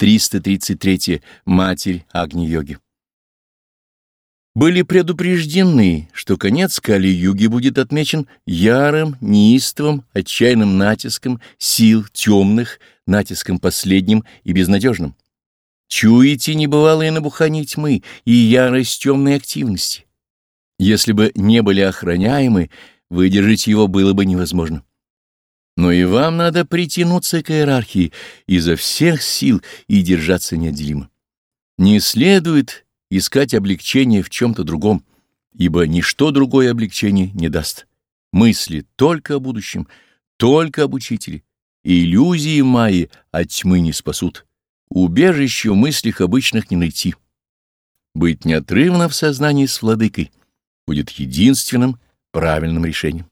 333. Матерь Агни-йоги. Были предупреждены, что конец Кали-юги будет отмечен ярым, неистовым, отчаянным натиском сил темных, натиском последним и безнадежным. Чуете небывалое набухание тьмы и ярость темной активности. Если бы не были охраняемы, выдержать его было бы невозможно. Но и вам надо притянуться к иерархии изо всех сил и держаться неотделимо. Не следует искать облегчение в чем-то другом, ибо ничто другое облегчение не даст. Мысли только о будущем, только об учителе. Иллюзии мои от тьмы не спасут. Убежище в мыслях обычных не найти. Быть неотрывно в сознании с владыкой будет единственным правильным решением.